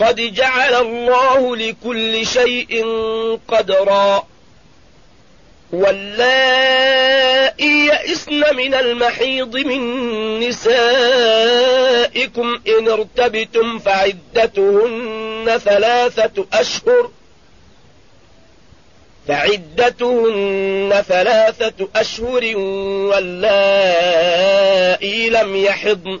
قد جعل الله لكل شيء قدرا. واللائي يئسن من المحيض من نسائكم إن ارتبتم فعدتهن ثلاثة أشهر. فعدتهن ثلاثة أشهر واللائي لم يحضن.